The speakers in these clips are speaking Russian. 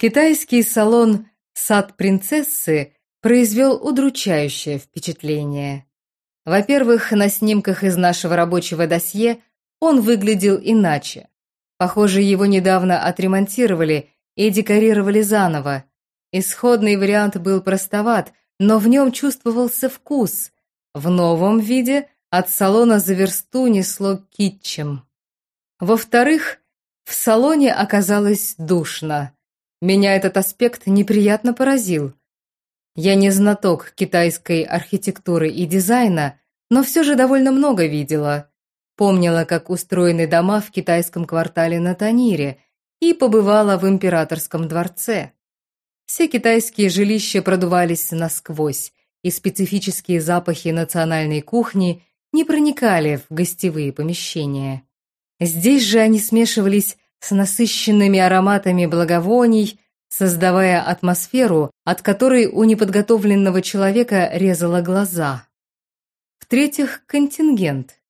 Китайский салон «Сад принцессы» произвел удручающее впечатление. Во-первых, на снимках из нашего рабочего досье он выглядел иначе. Похоже, его недавно отремонтировали и декорировали заново. Исходный вариант был простоват, но в нем чувствовался вкус. В новом виде от салона за версту несло китчем. Во-вторых, в салоне оказалось душно. Меня этот аспект неприятно поразил. Я не знаток китайской архитектуры и дизайна, но все же довольно много видела. Помнила, как устроены дома в китайском квартале на Танире и побывала в императорском дворце. Все китайские жилища продувались насквозь, и специфические запахи национальной кухни не проникали в гостевые помещения. Здесь же они смешивались с насыщенными ароматами благовоний, создавая атмосферу, от которой у неподготовленного человека резало глаза. В-третьих, контингент.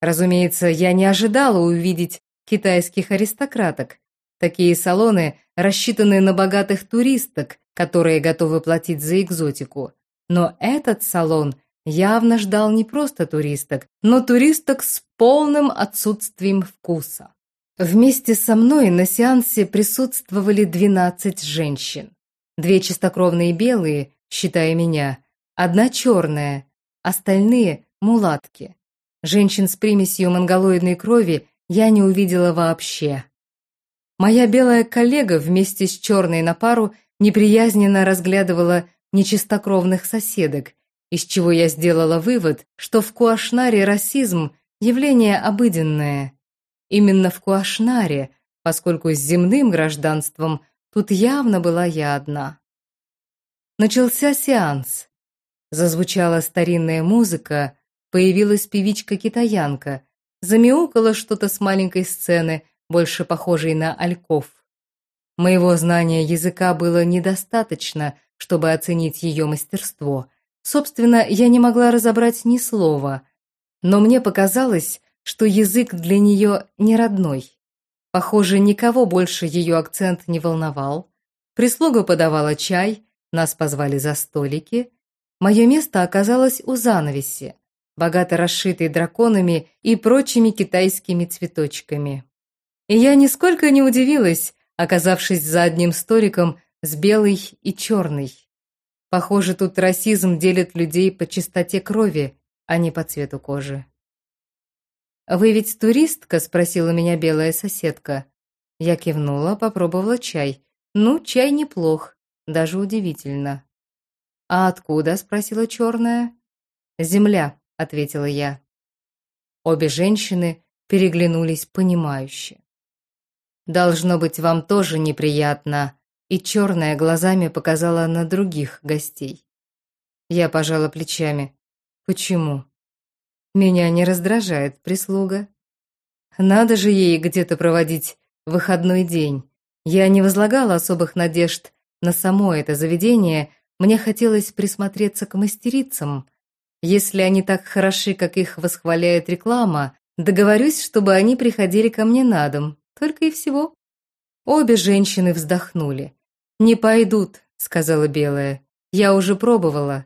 Разумеется, я не ожидала увидеть китайских аристократок. Такие салоны рассчитаны на богатых туристок, которые готовы платить за экзотику. Но этот салон явно ждал не просто туристок, но туристок с полным отсутствием вкуса. Вместе со мной на сеансе присутствовали 12 женщин. Две чистокровные белые, считая меня, одна черная, остальные – мулатки. Женщин с примесью монголоидной крови я не увидела вообще. Моя белая коллега вместе с черной на пару неприязненно разглядывала нечистокровных соседок, из чего я сделала вывод, что в Куашнаре расизм – явление обыденное. Именно в Куашнаре, поскольку с земным гражданством тут явно была я одна. Начался сеанс. Зазвучала старинная музыка, появилась певичка-китаянка, замяукала что-то с маленькой сцены, больше похожей на альков. Моего знания языка было недостаточно, чтобы оценить ее мастерство. Собственно, я не могла разобрать ни слова, но мне показалось, что язык для нее не родной. Похоже, никого больше ее акцент не волновал. Прислуга подавала чай, нас позвали за столики. Мое место оказалось у занавеси, богато расшитой драконами и прочими китайскими цветочками. И я нисколько не удивилась, оказавшись за одним столиком с белой и черной. Похоже, тут расизм делит людей по чистоте крови, а не по цвету кожи. «Вы ведь туристка?» – спросила меня белая соседка. Я кивнула, попробовала чай. Ну, чай неплох, даже удивительно. «А откуда?» – спросила черная. «Земля», – ответила я. Обе женщины переглянулись понимающе. «Должно быть, вам тоже неприятно», и черная глазами показала на других гостей. Я пожала плечами. «Почему?» Меня не раздражает прислуга. Надо же ей где-то проводить выходной день. Я не возлагала особых надежд на само это заведение, мне хотелось присмотреться к мастерицам. Если они так хороши, как их восхваляет реклама, договорюсь, чтобы они приходили ко мне на дом, только и всего. Обе женщины вздохнули. «Не пойдут», — сказала Белая. «Я уже пробовала.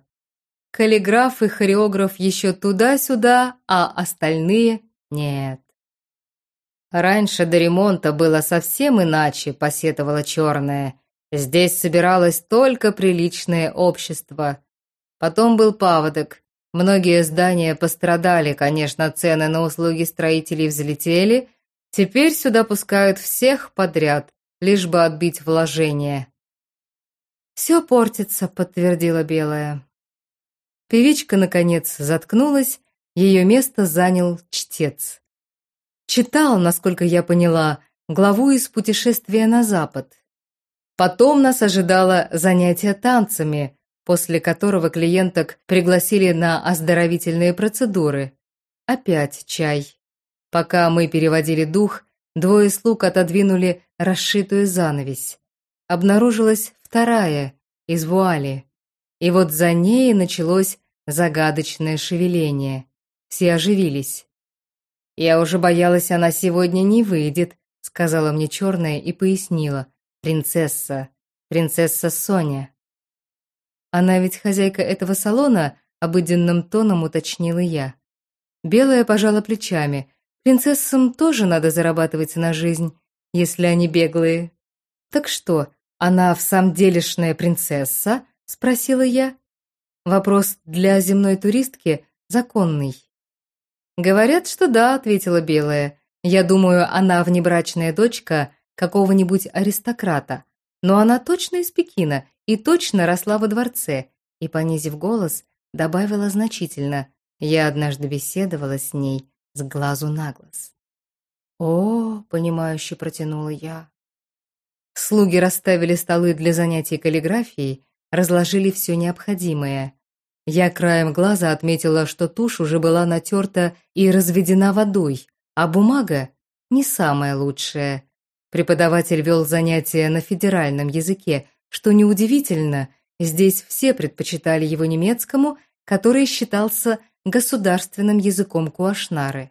Каллиграф и хореограф еще туда-сюда, а остальные — нет. Раньше до ремонта было совсем иначе, посетовала черная. Здесь собиралось только приличное общество. Потом был паводок. Многие здания пострадали, конечно, цены на услуги строителей взлетели. Теперь сюда пускают всех подряд, лишь бы отбить вложения. «Все портится», — подтвердила Белая. Певичка, наконец, заткнулась, ее место занял чтец. Читал, насколько я поняла, главу из «Путешествия на Запад». Потом нас ожидало занятие танцами, после которого клиенток пригласили на оздоровительные процедуры. Опять чай. Пока мы переводили дух, двое слуг отодвинули расшитую занавесь. Обнаружилась вторая, из вуали. И вот за ней началось загадочное шевеление. Все оживились. «Я уже боялась, она сегодня не выйдет», — сказала мне черная и пояснила. «Принцесса, принцесса Соня. Она ведь хозяйка этого салона, обыденным тоном уточнила я. Белая пожала плечами. Принцессам тоже надо зарабатывать на жизнь, если они беглые. Так что, она в самом делешная принцесса? Спросила я. Вопрос для земной туристки законный. Говорят, что да, ответила Белая. Я думаю, она внебрачная дочка какого-нибудь аристократа. Но она точно из Пекина и точно росла во дворце. И, понизив голос, добавила значительно. Я однажды беседовала с ней с глазу на глаз. «О, — понимающе протянула я. Слуги расставили столы для занятий каллиграфией, разложили все необходимое. Я краем глаза отметила, что тушь уже была натерта и разведена водой, а бумага не самая лучшая. Преподаватель вел занятия на федеральном языке, что неудивительно, здесь все предпочитали его немецкому, который считался государственным языком Куашнары.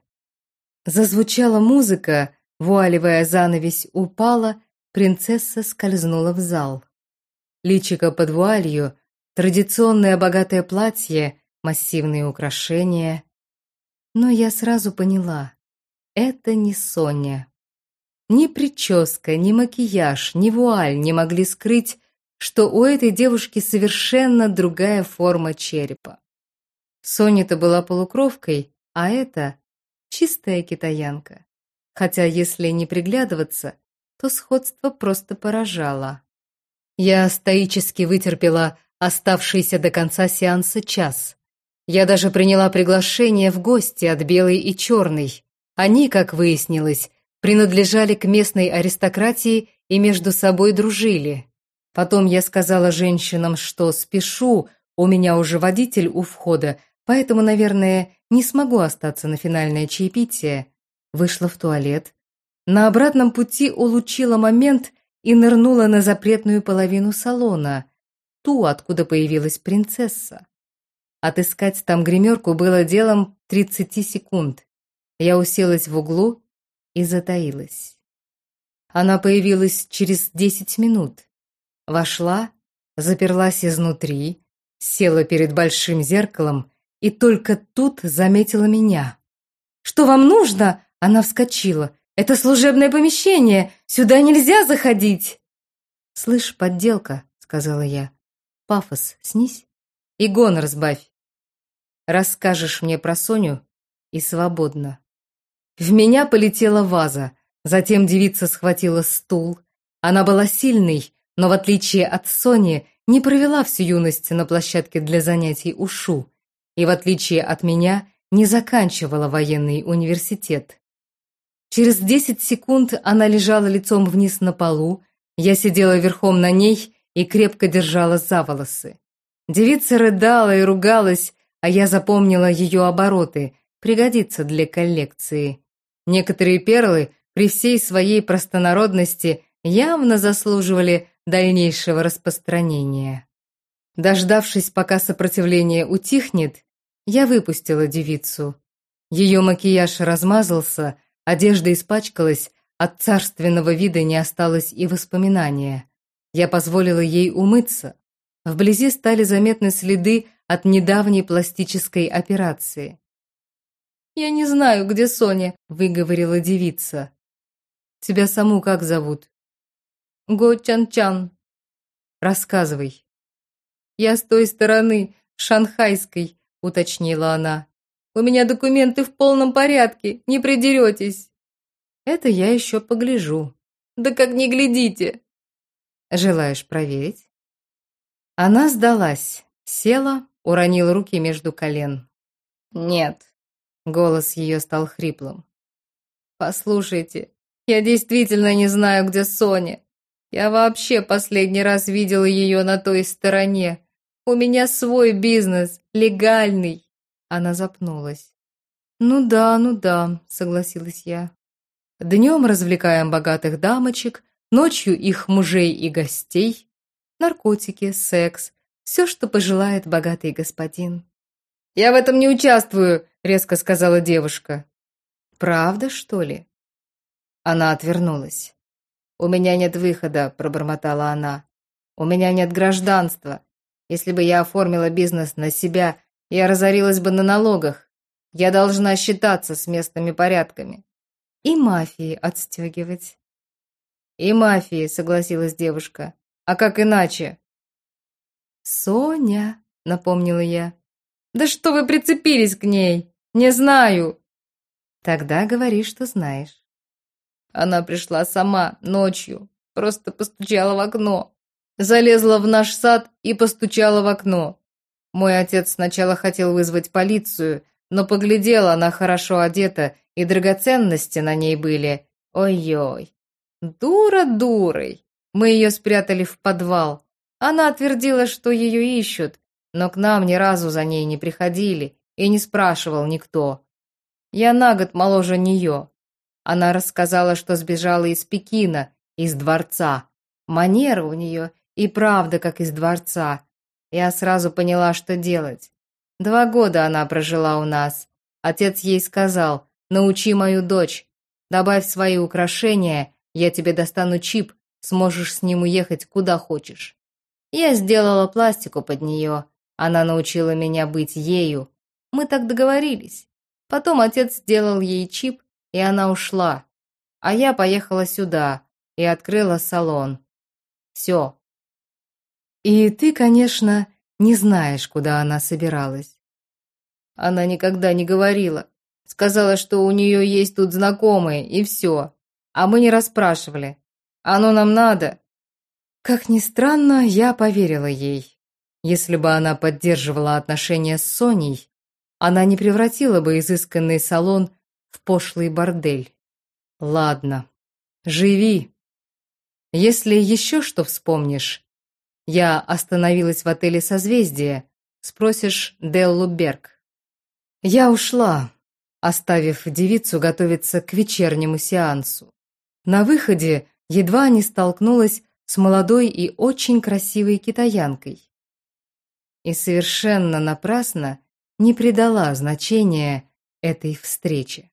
Зазвучала музыка, вуалевая занавесь упала, принцесса скользнула в зал. Личико под вуалью, традиционное богатое платье, массивные украшения. Но я сразу поняла, это не Соня. Ни прическа, ни макияж, ни вуаль не могли скрыть, что у этой девушки совершенно другая форма черепа. Соня-то была полукровкой, а это чистая китаянка. Хотя, если не приглядываться, то сходство просто поражало. Я стоически вытерпела оставшийся до конца сеанса час. Я даже приняла приглашение в гости от белой и черной. Они, как выяснилось, принадлежали к местной аристократии и между собой дружили. Потом я сказала женщинам, что спешу, у меня уже водитель у входа, поэтому, наверное, не смогу остаться на финальное чаепитие. Вышла в туалет. На обратном пути улучила момент и нырнула на запретную половину салона, ту, откуда появилась принцесса. Отыскать там гримерку было делом 30 секунд. Я уселась в углу и затаилась. Она появилась через десять минут. Вошла, заперлась изнутри, села перед большим зеркалом и только тут заметила меня. «Что вам нужно?» Она вскочила. «Это служебное помещение! Сюда нельзя заходить!» «Слышь, подделка», — сказала я. «Пафос снись и гон разбавь. Расскажешь мне про Соню и свободно». В меня полетела ваза, затем девица схватила стул. Она была сильной, но в отличие от Сони, не провела всю юность на площадке для занятий ушу, и в отличие от меня, не заканчивала военный университет. Через десять секунд она лежала лицом вниз на полу, я сидела верхом на ней и крепко держала за волосы. Девица рыдала и ругалась, а я запомнила ее обороты, пригодится для коллекции. Некоторые перлы при всей своей простонародности явно заслуживали дальнейшего распространения. Дождавшись, пока сопротивление утихнет, я выпустила девицу. Ее макияж размазался, одежда испачкалась, от царственного вида не осталось и воспоминания. Я позволила ей умыться. Вблизи стали заметны следы от недавней пластической операции. «Я не знаю, где Соня», — выговорила девица. «Тебя саму как зовут?» «Го Чан-Чан». «Рассказывай». «Я с той стороны, шанхайской», — уточнила она. «У меня документы в полном порядке, не придеретесь». «Это я еще погляжу». «Да как не глядите!» «Желаешь проверить?» Она сдалась, села, уронила руки между колен. «Нет, Голос ее стал хриплым. «Послушайте, я действительно не знаю, где Соня. Я вообще последний раз видела ее на той стороне. У меня свой бизнес, легальный». Она запнулась. «Ну да, ну да», — согласилась я. «Днем развлекаем богатых дамочек, ночью их мужей и гостей. Наркотики, секс, все, что пожелает богатый господин». «Я в этом не участвую», — резко сказала девушка. «Правда, что ли?» Она отвернулась. «У меня нет выхода», — пробормотала она. У меня нет гражданства. Если бы я оформила бизнес на себя, я разорилась бы на налогах. Я должна считаться с местными порядками. И мафии отстегивать. И мафии, согласилась девушка. А как иначе? Соня, напомнила я. Да что вы прицепились к ней? Не знаю. Тогда говори, что знаешь. Она пришла сама, ночью, просто постучала в окно. Залезла в наш сад и постучала в окно. Мой отец сначала хотел вызвать полицию, но поглядела, она хорошо одета, и драгоценности на ней были. Ой-ой. Дура дурой. Мы ее спрятали в подвал. Она отвердила, что ее ищут, но к нам ни разу за ней не приходили и не спрашивал никто. Я на год моложе нее. Она рассказала, что сбежала из Пекина, из дворца. Манера у нее и правда как из дворца. Я сразу поняла, что делать. Два года она прожила у нас. Отец ей сказал, научи мою дочь, добавь свои украшения, я тебе достану чип, сможешь с ним уехать куда хочешь. Я сделала пластику под нее, она научила меня быть ею. Мы так договорились. Потом отец сделал ей чип, и она ушла. А я поехала сюда и открыла салон. Все. И ты, конечно, не знаешь, куда она собиралась. Она никогда не говорила. Сказала, что у нее есть тут знакомые, и все. А мы не расспрашивали. Оно нам надо. Как ни странно, я поверила ей. Если бы она поддерживала отношения с Соней, она не превратила бы изысканный салон в пошлый бордель. Ладно, живи. Если еще что вспомнишь, я остановилась в отеле «Созвездие», спросишь Деллу Берг. Я ушла, оставив девицу готовиться к вечернему сеансу. На выходе едва не столкнулась с молодой и очень красивой китаянкой. И совершенно напрасно не придала значения этой встрече.